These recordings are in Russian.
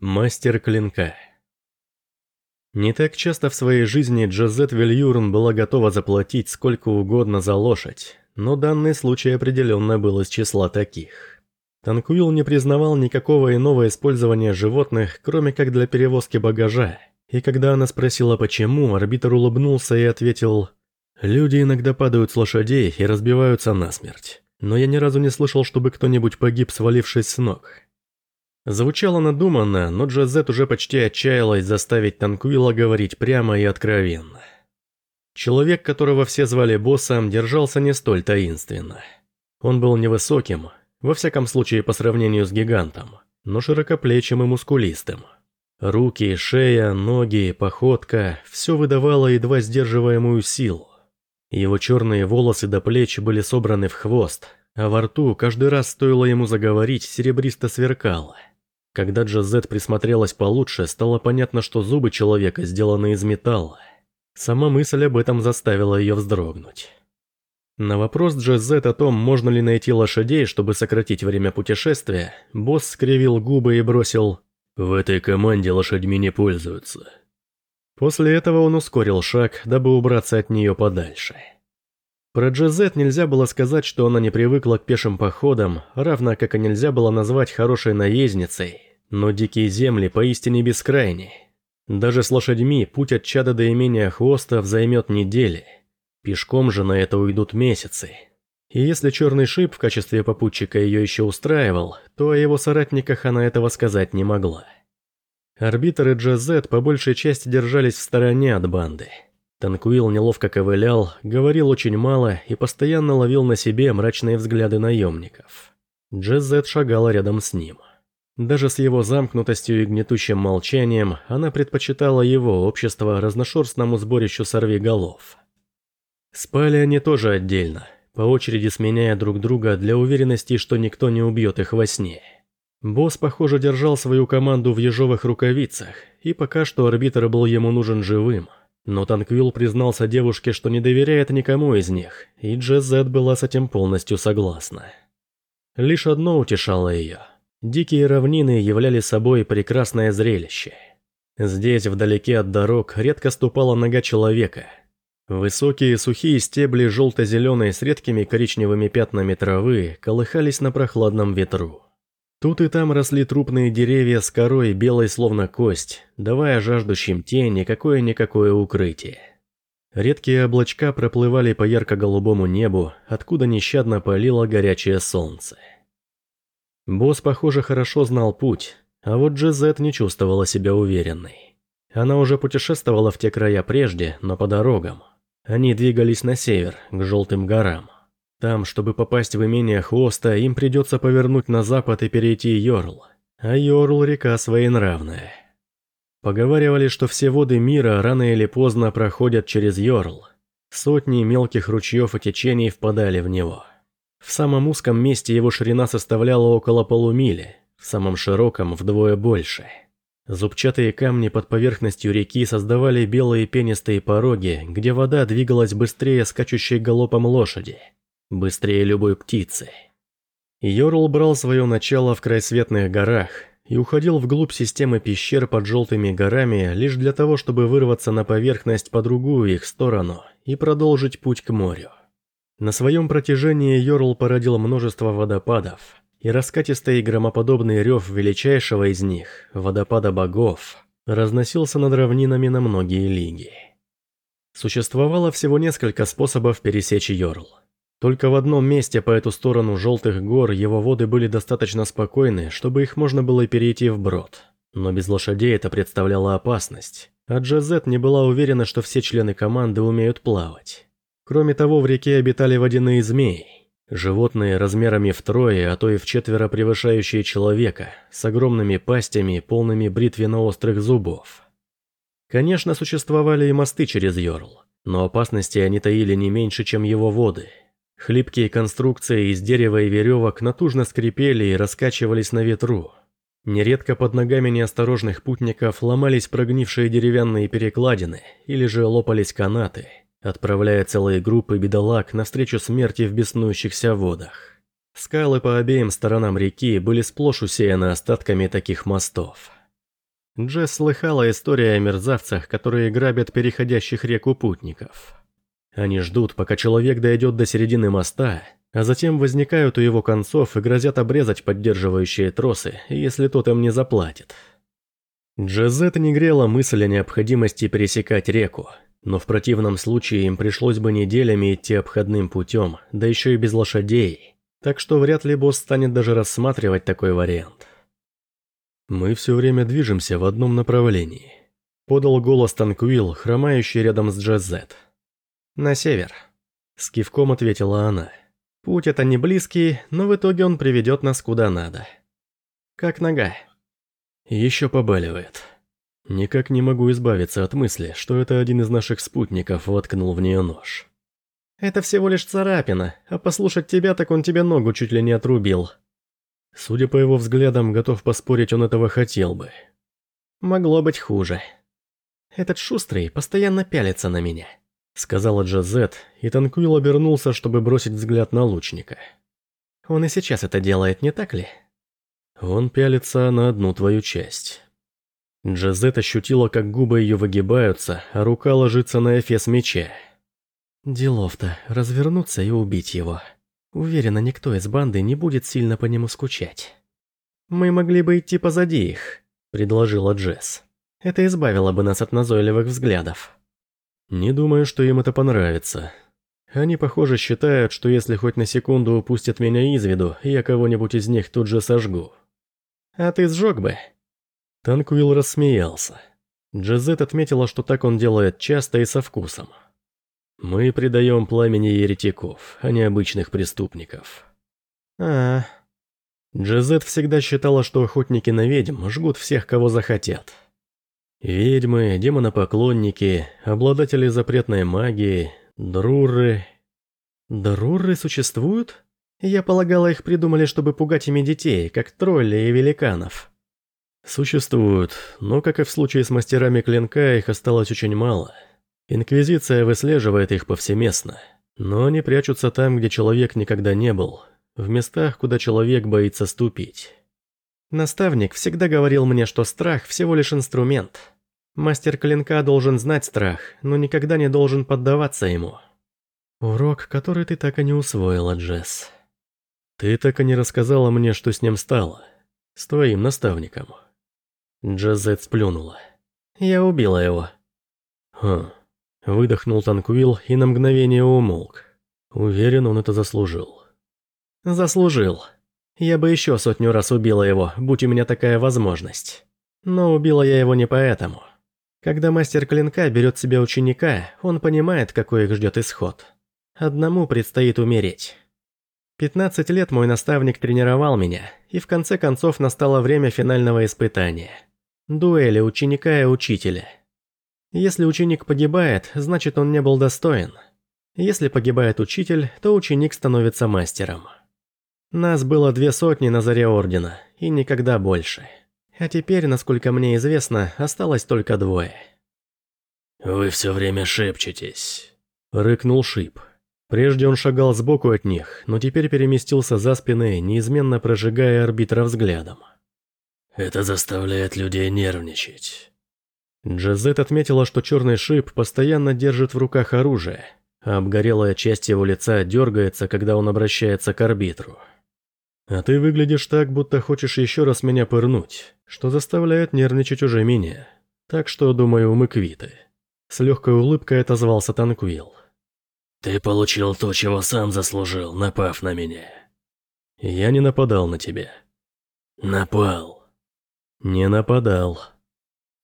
Мастер клинка. Не так часто в своей жизни Джозет Вильюрн была готова заплатить сколько угодно за лошадь, но данный случай определенно был из числа таких. Танкуил не признавал никакого иного использования животных, кроме как для перевозки багажа, и когда она спросила почему, арбитр улыбнулся и ответил «Люди иногда падают с лошадей и разбиваются насмерть, но я ни разу не слышал, чтобы кто-нибудь погиб, свалившись с ног». Звучало надуманно, но Джозет уже почти отчаялась заставить Танкуила говорить прямо и откровенно. Человек, которого все звали боссом, держался не столь таинственно. Он был невысоким, во всяком случае по сравнению с гигантом, но широкоплечим и мускулистым. Руки, шея, ноги, походка – все выдавало едва сдерживаемую силу. Его черные волосы до плеч были собраны в хвост, а во рту каждый раз стоило ему заговорить, серебристо сверкало – когда Джазет присмотрелась получше, стало понятно, что зубы человека сделаны из металла. Сама мысль об этом заставила ее вздрогнуть. На вопрос Джазет о том, можно ли найти лошадей, чтобы сократить время путешествия, босс скривил губы и бросил «В этой команде лошадьми не пользуются». После этого он ускорил шаг, дабы убраться от нее подальше. Про Джазет нельзя было сказать, что она не привыкла к пешим походам, равно как и нельзя было назвать хорошей наездницей, но дикие земли поистине бескрайни. Даже с лошадьми путь от чада до имения хвостов займет недели. Пешком же на это уйдут месяцы. И если черный шип в качестве попутчика ее еще устраивал, то о его соратниках она этого сказать не могла. Арбитры Джазет по большей части держались в стороне от банды. Танкуил неловко ковылял, говорил очень мало и постоянно ловил на себе мрачные взгляды наемников. Джазет шагала рядом с ним. Даже с его замкнутостью и гнетущим молчанием она предпочитала его общество разношерстному сборищу сорвиголов. Спали они тоже отдельно, по очереди сменяя друг друга для уверенности, что никто не убьет их во сне. Босс, похоже, держал свою команду в ежовых рукавицах, и пока что арбитр был ему нужен живым. Но Танквилл признался девушке, что не доверяет никому из них, и Джезет была с этим полностью согласна. Лишь одно утешало ее – Дикие равнины являли собой прекрасное зрелище. Здесь, вдалеке от дорог, редко ступала нога человека. Высокие сухие стебли желто-зеленые с редкими коричневыми пятнами травы колыхались на прохладном ветру. Тут и там росли трупные деревья с корой белой словно кость, давая жаждущим тени какое-никакое укрытие. Редкие облачка проплывали по ярко-голубому небу, откуда нещадно палило горячее солнце. Босс, похоже, хорошо знал путь, а вот Джезет не чувствовала себя уверенной. Она уже путешествовала в те края прежде, но по дорогам. Они двигались на север, к Желтым горам. Там, чтобы попасть в имение Хвоста, им придется повернуть на запад и перейти Йорл. А Йорл – река своенравная. Поговаривали, что все воды мира рано или поздно проходят через Йорл. Сотни мелких ручьев и течений впадали в него – в самом узком месте его ширина составляла около полумили, в самом широком вдвое больше. Зубчатые камни под поверхностью реки создавали белые пенистые пороги, где вода двигалась быстрее скачущей галопом лошади, быстрее любой птицы. Йорл брал свое начало в крайсветных горах и уходил вглубь системы пещер под желтыми горами лишь для того, чтобы вырваться на поверхность по другую их сторону и продолжить путь к морю. На своем протяжении Йорл породил множество водопадов, и раскатистый громоподобный рев величайшего из них, водопада богов, разносился над равнинами на многие лиги. Существовало всего несколько способов пересечь Йорл. Только в одном месте по эту сторону Желтых гор его воды были достаточно спокойны, чтобы их можно было перейти вброд. Но без лошадей это представляло опасность, а Джазет не была уверена, что все члены команды умеют плавать. Кроме того, в реке обитали водяные змеи. Животные размерами втрое, а то и в четверо превышающие человека, с огромными пастями, полными бритвенно-острых зубов. Конечно, существовали и мосты через Йорл, но опасности они таили не меньше, чем его воды. Хлипкие конструкции из дерева и веревок натужно скрипели и раскачивались на ветру. Нередко под ногами неосторожных путников ломались прогнившие деревянные перекладины или же лопались канаты – отправляя целые группы бедолаг навстречу смерти в беснующихся водах. Скалы по обеим сторонам реки были сплошь усеяны остатками таких мостов. Джесс слыхала история о мерзавцах, которые грабят переходящих реку путников. Они ждут, пока человек дойдет до середины моста, а затем возникают у его концов и грозят обрезать поддерживающие тросы, если тот им не заплатит. Джезет не грела мысль о необходимости пересекать реку, но в противном случае им пришлось бы неделями идти обходным путем, да еще и без лошадей, так что вряд ли босс станет даже рассматривать такой вариант. «Мы все время движемся в одном направлении», — подал голос Танкуил, хромающий рядом с Джезет. «На север», — с кивком ответила она. «Путь это не близкий, но в итоге он приведет нас куда надо». «Как нога?» Еще побаливает. Никак не могу избавиться от мысли, что это один из наших спутников воткнул в нее нож. Это всего лишь царапина, а послушать тебя, так он тебе ногу чуть ли не отрубил. Судя по его взглядам, готов поспорить, он этого хотел бы. Могло быть хуже. Этот шустрый постоянно пялится на меня, сказала Джазет, и Танкуил обернулся, чтобы бросить взгляд на лучника. Он и сейчас это делает, не так ли? Он пялится на одну твою часть. Джазет ощутила, как губы ее выгибаются, а рука ложится на эфес меча. Делов-то, развернуться и убить его. Уверена, никто из банды не будет сильно по нему скучать. «Мы могли бы идти позади их», — предложила Джесс. «Это избавило бы нас от назойливых взглядов». «Не думаю, что им это понравится. Они, похоже, считают, что если хоть на секунду упустят меня из виду, я кого-нибудь из них тут же сожгу». «А ты сжег бы?» Танкуил рассмеялся. Джазет отметила, что так он делает часто и со вкусом. «Мы предаем пламени еретиков, а не обычных преступников». «А...» Джазет всегда считала, что охотники на ведьм жгут всех, кого захотят. Ведьмы, демонопоклонники, обладатели запретной магии, друры... Друры существуют? Я полагала, их придумали, чтобы пугать ими детей, как тролли и великанов. Существуют, но, как и в случае с мастерами клинка, их осталось очень мало. Инквизиция выслеживает их повсеместно, но они прячутся там, где человек никогда не был, в местах, куда человек боится ступить. Наставник всегда говорил мне, что страх всего лишь инструмент. Мастер клинка должен знать страх, но никогда не должен поддаваться ему. Урок, который ты так и не усвоила, Джесс. «Ты так и не рассказала мне, что с ним стало. С твоим наставником». Джазет сплюнула. «Я убила его». «Хм». Выдохнул Танквилл и на мгновение умолк. Уверен, он это заслужил. «Заслужил. Я бы еще сотню раз убила его, будь у меня такая возможность. Но убила я его не поэтому. Когда мастер клинка берет себе ученика, он понимает, какой их ждет исход. Одному предстоит умереть». 15 лет мой наставник тренировал меня, и в конце концов настало время финального испытания. Дуэли ученика и учителя. Если ученик погибает, значит он не был достоин. Если погибает учитель, то ученик становится мастером. Нас было две сотни на заре Ордена, и никогда больше. А теперь, насколько мне известно, осталось только двое. «Вы все время шепчетесь», — рыкнул Шип. Прежде он шагал сбоку от них, но теперь переместился за спины, неизменно прожигая арбитра взглядом. «Это заставляет людей нервничать». Джазет отметила, что черный шип постоянно держит в руках оружие, а обгорелая часть его лица дергается, когда он обращается к арбитру. «А ты выглядишь так, будто хочешь еще раз меня пырнуть, что заставляет нервничать уже меня. Так что, думаю, мы квиты». С легкой улыбкой отозвался Танквилл. Ты получил то, чего сам заслужил, напав на меня. Я не нападал на тебя. Напал. Не нападал.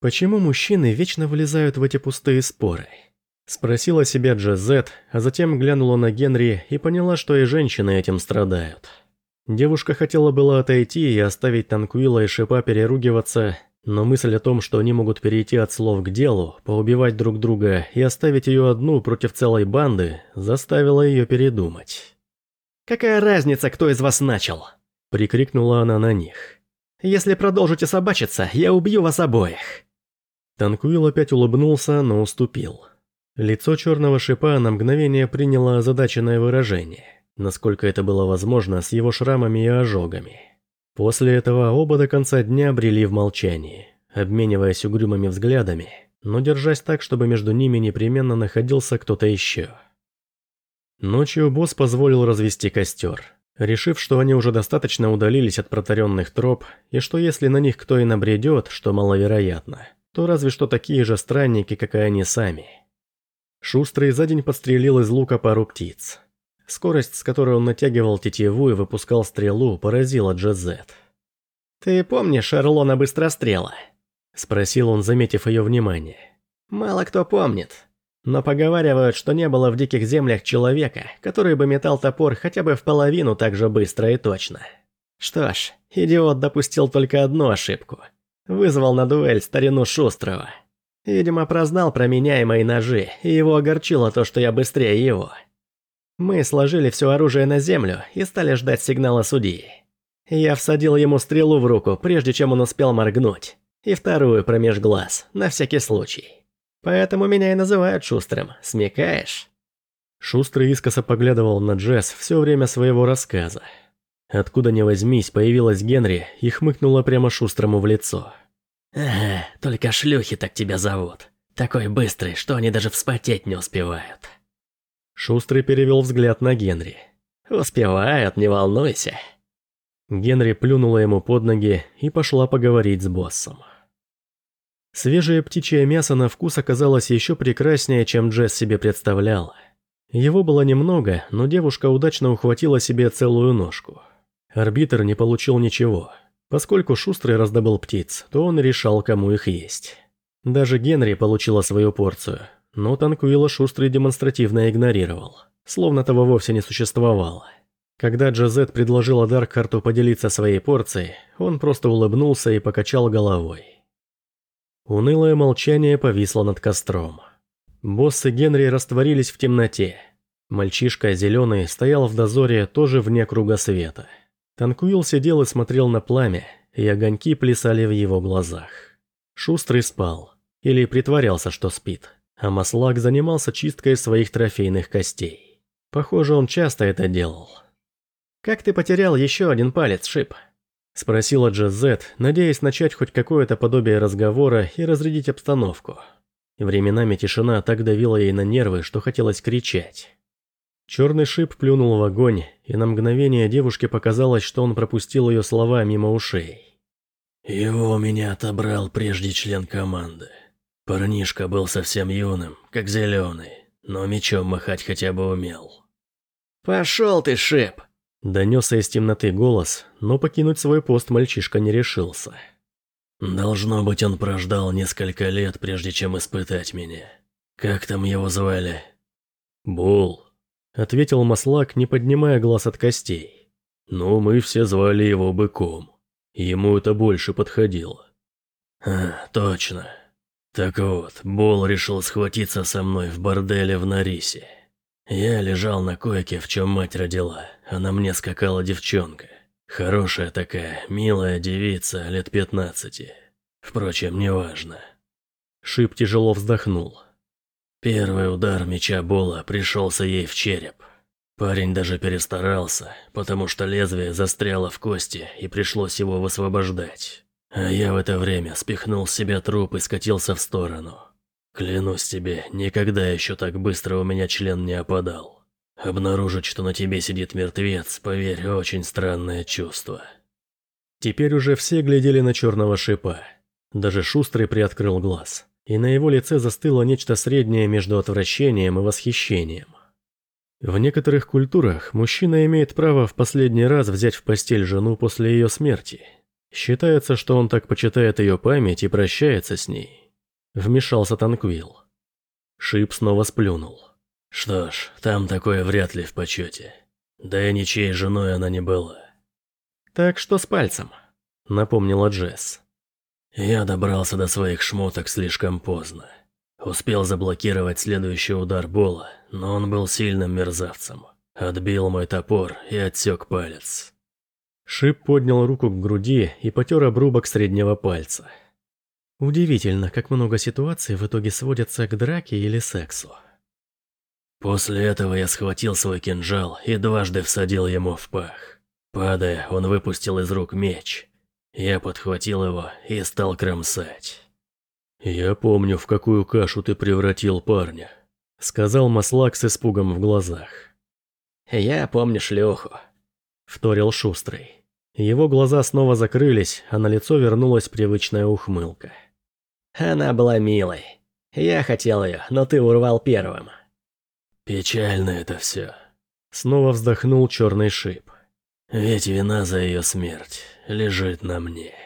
Почему мужчины вечно влезают в эти пустые споры? Спросила себя Джазет, а затем глянула на Генри и поняла, что и женщины этим страдают. Девушка хотела было отойти и оставить Танкуила и Шипа переругиваться, но мысль о том, что они могут перейти от слов к делу, поубивать друг друга и оставить ее одну против целой банды, заставила ее передумать. «Какая разница, кто из вас начал?» – прикрикнула она на них. «Если продолжите собачиться, я убью вас обоих!» Танкуил опять улыбнулся, но уступил. Лицо черного шипа на мгновение приняло озадаченное выражение, насколько это было возможно с его шрамами и ожогами. После этого оба до конца дня брели в молчании, обмениваясь угрюмыми взглядами, но держась так, чтобы между ними непременно находился кто-то еще. Ночью босс позволил развести костер, решив, что они уже достаточно удалились от протаренных троп, и что если на них кто и набредет, что маловероятно, то разве что такие же странники, как и они сами. Шустрый за день подстрелил из лука пару птиц. Скорость, с которой он натягивал тетиву и выпускал стрелу, поразила Джезет. «Ты помнишь Эрлона Быстрострела?» – спросил он, заметив ее внимание. «Мало кто помнит, но поговаривают, что не было в диких землях человека, который бы метал топор хотя бы в половину так же быстро и точно. Что ж, идиот допустил только одну ошибку. Вызвал на дуэль старину Шустрого. Видимо, прознал про меня и мои ножи, и его огорчило то, что я быстрее его. Мы сложили все оружие на землю и стали ждать сигнала судьи. Я всадил ему стрелу в руку, прежде чем он успел моргнуть, и вторую промеж глаз, на всякий случай. Поэтому меня и называют Шустрым, смекаешь?» Шустрый искоса поглядывал на Джесс все время своего рассказа. Откуда ни возьмись, появилась Генри и хмыкнула прямо Шустрому в лицо. «Ага, только шлюхи так тебя зовут. Такой быстрый, что они даже вспотеть не успевают». Шустрый перевел взгляд на Генри. «Успевают, не волнуйся». Генри плюнула ему под ноги и пошла поговорить с боссом. Свежее птичье мясо на вкус оказалось еще прекраснее, чем Джесс себе представляла. Его было немного, но девушка удачно ухватила себе целую ножку. Арбитр не получил ничего. Поскольку Шустрый раздобыл птиц, то он решал, кому их есть. Даже Генри получила свою порцию, но Танкуила Шустрый демонстративно игнорировал, словно того вовсе не существовало. Когда Джазет предложила Даркхарту поделиться своей порцией, он просто улыбнулся и покачал головой. Унылое молчание повисло над костром. Босс и Генри растворились в темноте. Мальчишка зеленый стоял в дозоре тоже вне круга света. Танкуил сидел и смотрел на пламя, и огоньки плясали в его глазах. Шустрый спал, или притворялся, что спит, а Маслак занимался чисткой своих трофейных костей. Похоже, он часто это делал. «Как ты потерял еще один палец, Шип?» Спросила Джазет, надеясь начать хоть какое-то подобие разговора и разрядить обстановку. Временами тишина так давила ей на нервы, что хотелось кричать. Черный шип плюнул в огонь, и на мгновение девушке показалось, что он пропустил ее слова мимо ушей. «Его у меня отобрал прежде член команды. Парнишка был совсем юным, как зеленый, но мечом махать хотя бы умел». «Пошел ты, шип!» Донесся из темноты голос, но покинуть свой пост мальчишка не решился. «Должно быть, он прождал несколько лет, прежде чем испытать меня. Как там его звали?» «Бул», — ответил Маслак, не поднимая глаз от костей. «Но мы все звали его Быком. Ему это больше подходило». «А, точно. Так вот, Бул решил схватиться со мной в борделе в Нарисе. Я лежал на койке, в чем мать родила, а на мне скакала девчонка. Хорошая такая, милая девица, лет пятнадцати. Впрочем, неважно. Шип тяжело вздохнул. Первый удар меча Бола пришелся ей в череп. Парень даже перестарался, потому что лезвие застряло в кости и пришлось его высвобождать. А я в это время спихнул с себя труп и скатился в сторону. Клянусь тебе, никогда еще так быстро у меня член не опадал. Обнаружить, что на тебе сидит мертвец, поверь, очень странное чувство. Теперь уже все глядели на черного шипа. Даже Шустрый приоткрыл глаз, и на его лице застыло нечто среднее между отвращением и восхищением. В некоторых культурах мужчина имеет право в последний раз взять в постель жену после ее смерти. Считается, что он так почитает ее память и прощается с ней. Вмешался Танквил. Шип снова сплюнул. Что ж, там такое вряд ли в почете. Да и ничьей женой она не была. Так что с пальцем, напомнила Джесс. Я добрался до своих шмоток слишком поздно. Успел заблокировать следующий удар Бола, но он был сильным мерзавцем. Отбил мой топор и отсек палец. Шип поднял руку к груди и потер обрубок среднего пальца. Удивительно, как много ситуаций в итоге сводятся к драке или сексу. После этого я схватил свой кинжал и дважды всадил ему в пах. Падая, он выпустил из рук меч. Я подхватил его и стал кромсать. «Я помню, в какую кашу ты превратил парня», — сказал Маслак с испугом в глазах. «Я помню шлюху», — вторил Шустрый. Его глаза снова закрылись, а на лицо вернулась привычная ухмылка. «Она была милой. Я хотел ее, но ты урвал первым». «Печально это все», — снова вздохнул черный шип. «Ведь вина за ее смерть лежит на мне».